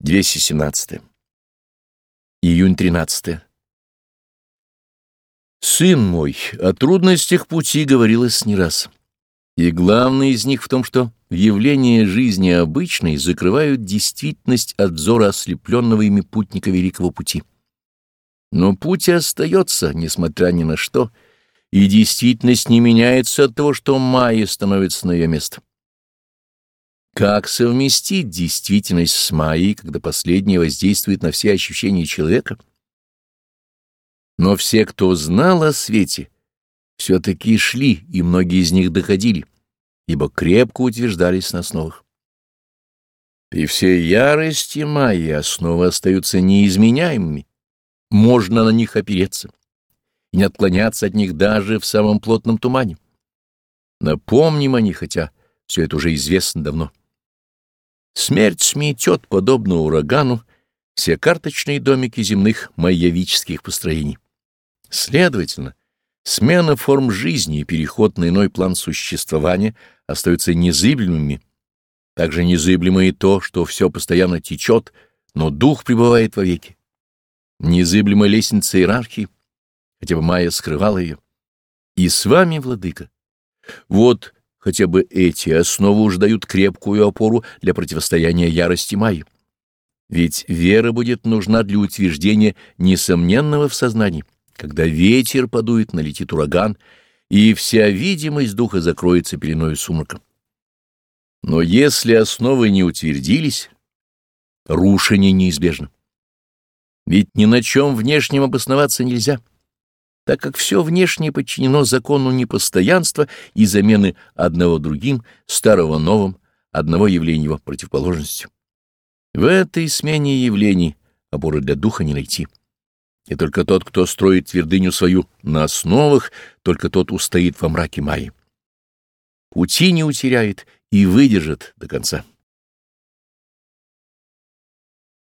217. Июнь 13. Сын мой, о трудностях пути говорилось не раз. И главное из них в том, что явления жизни обычной закрывают действительность от взора ослепленного ими путника великого пути. Но путь остается, несмотря ни на что, и действительность не меняется от того, что майя становится на ее место. Как совместить действительность с майей, когда последняя воздействует на все ощущения человека? Но все, кто знал о свете, все-таки шли, и многие из них доходили, ибо крепко утверждались на основах. При всей ярости майи основы остаются неизменяемыми, можно на них опереться и не отклоняться от них даже в самом плотном тумане. Напомним о них, хотя все это уже известно давно. Смерть сметет, подобно урагану, все карточные домики земных майявических построений. Следовательно, смена форм жизни и переход на иной план существования остаются незыблемыми. Также незыблемо и то, что все постоянно течет, но дух пребывает вовеки. Незыблема лестница иерархии, хотя бы Майя скрывала ее. И с вами, владыка, вот Хотя бы эти основы уж дают крепкую опору для противостояния ярости Майи. Ведь вера будет нужна для утверждения несомненного в сознании. Когда ветер подует, налетит ураган, и вся видимость духа закроется пеленой сумрака. Но если основы не утвердились, рушение неизбежно. Ведь ни на чем внешнем обосноваться нельзя так как все внешнее подчинено закону непостоянства и замены одного другим, старого новым, одного явления его противоположностью. В этой смене явлений опоры для духа не найти. И только тот, кто строит твердыню свою на основах, только тот устоит во мраке Майи. Пути не утеряет и выдержит до конца.